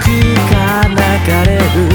くかな流れる